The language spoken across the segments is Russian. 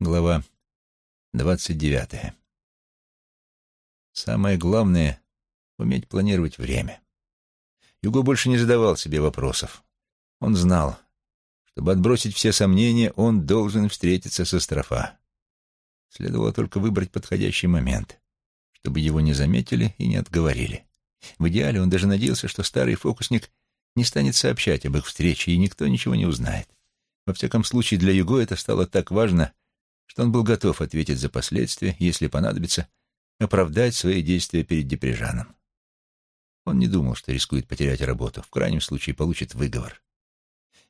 Глава двадцать девятая. Самое главное — уметь планировать время. Юго больше не задавал себе вопросов. Он знал, чтобы отбросить все сомнения, он должен встретиться со Строфа. Следовало только выбрать подходящий момент, чтобы его не заметили и не отговорили. В идеале он даже надеялся, что старый фокусник не станет сообщать об их встрече, и никто ничего не узнает. Во всяком случае, для Юго это стало так важно, что он был готов ответить за последствия, если понадобится, оправдать свои действия перед Деприжаном. Он не думал, что рискует потерять работу, в крайнем случае получит выговор.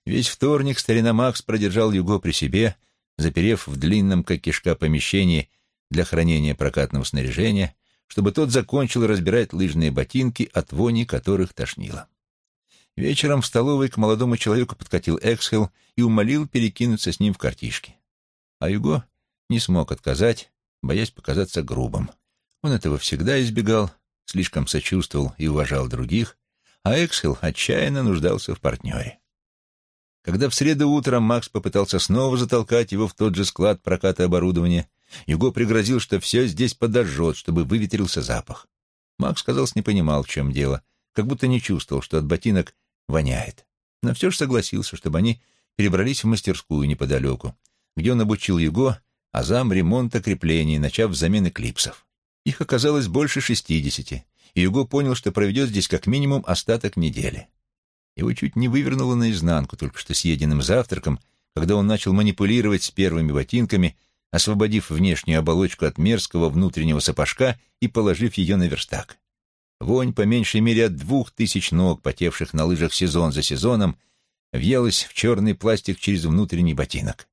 Весь вторник старина Макс продержал Юго при себе, заперев в длинном, как кишка, помещении для хранения прокатного снаряжения, чтобы тот закончил разбирать лыжные ботинки, от вони которых тошнило. Вечером в столовой к молодому человеку подкатил Эксхел и умолил перекинуться с ним в картишки. А Юго не смог отказать, боясь показаться грубым. Он этого всегда избегал, слишком сочувствовал и уважал других, а Эксхел отчаянно нуждался в партнере. Когда в среду утром Макс попытался снова затолкать его в тот же склад проката оборудования, Юго пригрозил, что все здесь подожжет, чтобы выветрился запах. Макс, казалось, не понимал, в чем дело, как будто не чувствовал, что от ботинок воняет. Но все же согласился, чтобы они перебрались в мастерскую неподалеку, где он обучил Юго азам ремонта креплений, начав замены клипсов. Их оказалось больше шестидесяти, и Юго понял, что проведет здесь как минимум остаток недели. Его чуть не вывернуло наизнанку только что съеденным завтраком, когда он начал манипулировать с первыми ботинками, освободив внешнюю оболочку от мерзкого внутреннего сапожка и положив ее на верстак. Вонь, по меньшей мере, от двух тысяч ног, потевших на лыжах сезон за сезоном, въелась в черный пластик через внутренний ботинок.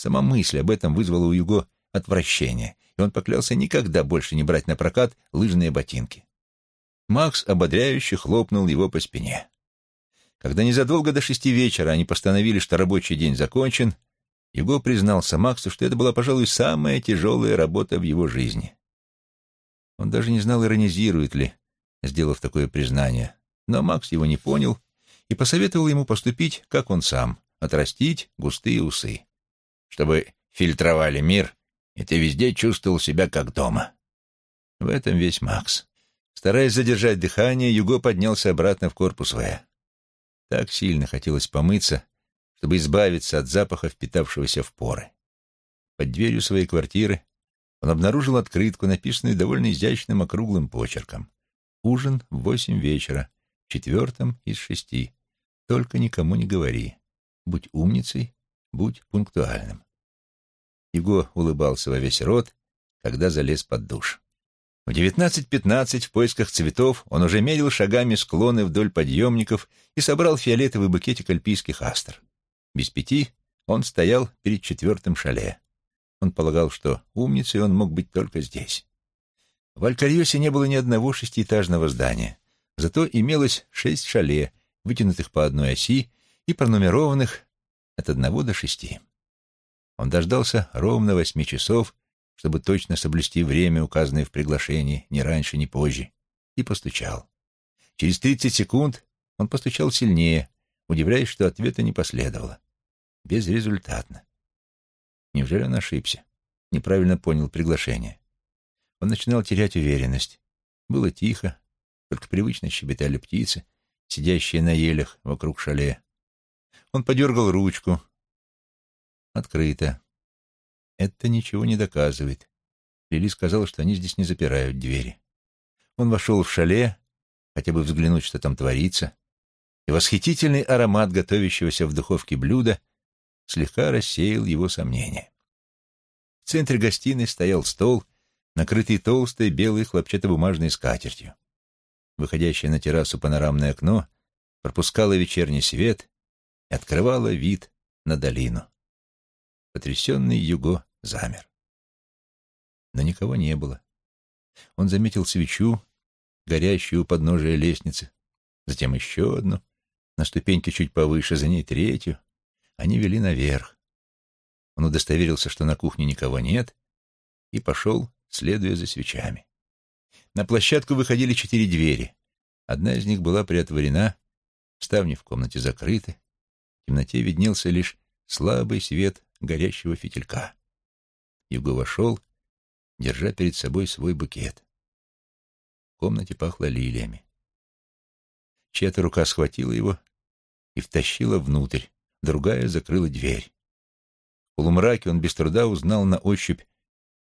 Сама мысль об этом вызвала у Юго отвращение, и он поклялся никогда больше не брать на прокат лыжные ботинки. Макс ободряюще хлопнул его по спине. Когда незадолго до шести вечера они постановили, что рабочий день закончен, Юго признался Максу, что это была, пожалуй, самая тяжелая работа в его жизни. Он даже не знал, иронизирует ли, сделав такое признание. Но Макс его не понял и посоветовал ему поступить, как он сам, отрастить густые усы, чтобы фильтровали мир, и ты везде чувствовал себя как дома. В этом весь Макс. Стараясь задержать дыхание, Юго поднялся обратно в корпус В. Так сильно хотелось помыться, чтобы избавиться от запаха, впитавшегося в поры. Под дверью своей квартиры он обнаружил открытку, написанную довольно изящным округлым почерком. Ужин в восемь вечера, четвертом из шести. Только никому не говори. Будь умницей, будь пунктуальным. Его улыбался во весь рот, когда залез под душ. В девятнадцать пятнадцать в поисках цветов он уже мерил шагами склоны вдоль подъемников и собрал фиолетовый букетик альпийских астр. Без пяти он стоял перед четвертым шале. Он полагал, что умницей он мог быть только здесь. В Алькарьосе не было ни одного шестиэтажного здания, зато имелось шесть шале, вытянутых по одной оси и пронумерованных от одного до шести. Он дождался ровно восьми часов, чтобы точно соблюсти время, указанное в приглашении, ни раньше, ни позже, и постучал. Через тридцать секунд он постучал сильнее, удивляясь, что ответа не последовало. Безрезультатно. Неужели он ошибся? Неправильно понял приглашение. Он начинал терять уверенность. Было тихо, только привычно щебетали птицы, сидящие на елях вокруг шале. Он подергал ручку. Открыто. Это ничего не доказывает. Лили сказала, что они здесь не запирают двери. Он вошел в шале, хотя бы взглянуть, что там творится, и восхитительный аромат готовящегося в духовке блюда слегка рассеял его сомнения. В центре гостиной стоял стол, накрытый толстой белой хлопчатобумажной скатертью. Выходящее на террасу панорамное окно пропускало вечерний свет и открывало вид на долину. Потрясенный Юго замер. Но никого не было. Он заметил свечу, горящую у подножия лестницы, затем еще одну, на ступеньке чуть повыше, за ней третью. Они вели наверх. Он удостоверился, что на кухне никого нет, и пошел, следуя за свечами. На площадку выходили четыре двери. Одна из них была приотворена, ставни в комнате закрыты. В темноте виднелся лишь слабый свет горящего фитилька. Юго вошел, держа перед собой свой букет. В комнате пахло лилиями. Чья-то рука схватила его и втащила внутрь, другая закрыла дверь. В полумраке он без труда узнал на ощупь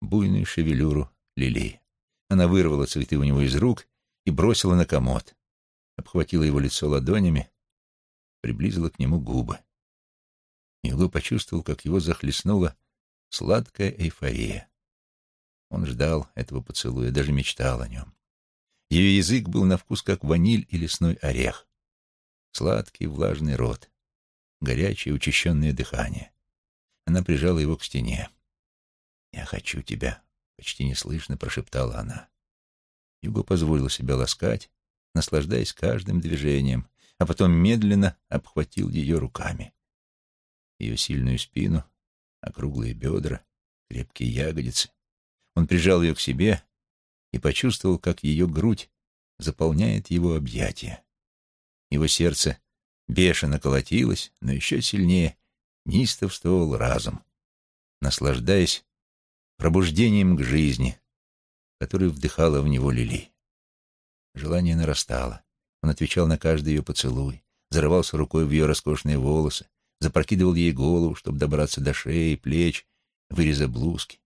буйную шевелюру лилии. Она вырвала цветы у него из рук и бросила на комод, обхватила его лицо ладонями, приблизила к нему губы. Юго почувствовал, как его захлестнула сладкая эйфория. Он ждал этого поцелуя, даже мечтал о нем. Ее язык был на вкус, как ваниль и лесной орех. Сладкий влажный рот, горячее учащенное дыхание. Она прижала его к стене. «Я хочу тебя», — почти неслышно прошептала она. Юго позволил себя ласкать, наслаждаясь каждым движением, а потом медленно обхватил ее руками. Ее сильную спину, округлые бедра, крепкие ягодицы. Он прижал ее к себе и почувствовал, как ее грудь заполняет его объятия. Его сердце бешено колотилось, но еще сильнее неистовствовал разум, наслаждаясь пробуждением к жизни, которую вдыхала в него Лили. Желание нарастало. Он отвечал на каждый ее поцелуй, зарывался рукой в ее роскошные волосы, запрокидывал ей голову, чтобы добраться до шеи, плеч, выреза блузки.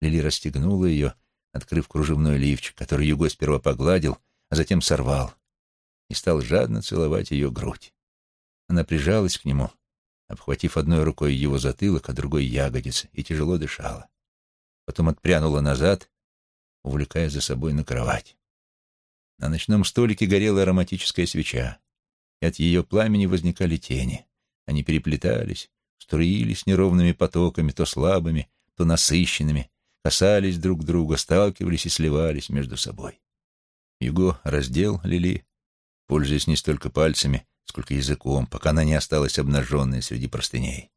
Лили расстегнула ее, открыв кружевной лифчик, который Юго сперва погладил, а затем сорвал, и стал жадно целовать ее грудь. Она прижалась к нему, обхватив одной рукой его затылок, а другой — ягодицы, и тяжело дышала. Потом отпрянула назад, увлекая за собой на кровать. На ночном столике горела ароматическая свеча, и от ее пламени возникали тени. Они переплетались, струились неровными потоками, то слабыми, то насыщенными, касались друг друга, сталкивались и сливались между собой. Юго раздел Лили, пользуясь не столько пальцами, сколько языком, пока она не осталась обнаженной среди простыней.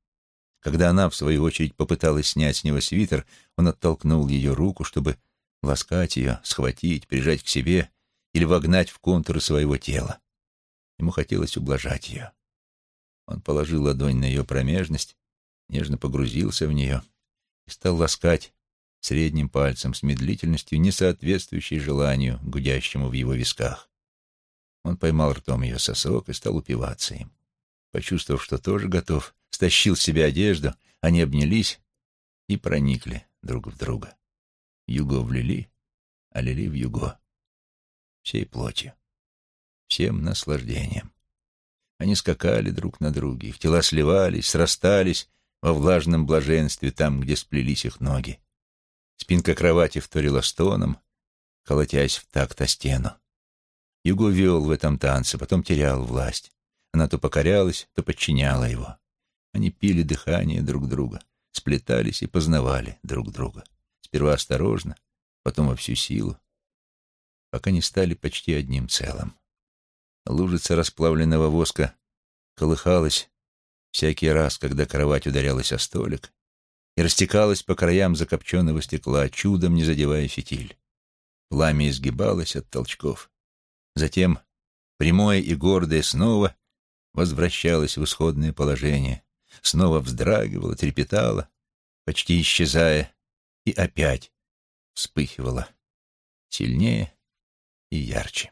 Когда она, в свою очередь, попыталась снять с него свитер, он оттолкнул ее руку, чтобы ласкать ее, схватить, прижать к себе или вогнать в контуры своего тела. Ему хотелось ублажать ее. Он положил ладонь на ее промежность, нежно погрузился в нее и стал ласкать средним пальцем с медлительностью, не соответствующей желанию, гудящему в его висках. Он поймал ртом ее сосок и стал упиваться им. Почувствовав, что тоже готов, стащил с себя одежду, они обнялись и проникли друг в друга. Юго в Лили, а Лили в Юго. Всей плотью, всем наслаждением. Они скакали друг на друге, их тела сливались, срастались во влажном блаженстве там, где сплелись их ноги. Спинка кровати вторила стоном, колотясь в такт о стену. Юго вел в этом танце, потом терял власть. Она то покорялась, то подчиняла его. Они пили дыхание друг друга, сплетались и познавали друг друга. Сперва осторожно, потом во всю силу, пока не стали почти одним целым. Лужица расплавленного воска колыхалась всякий раз, когда кровать ударялась о столик, и растекалась по краям закопченного стекла, чудом не задевая фитиль. Пламя изгибалось от толчков. Затем, прямое и гордое, снова возвращалось в исходное положение, снова вздрагивало, трепетало, почти исчезая, и опять вспыхивало сильнее и ярче.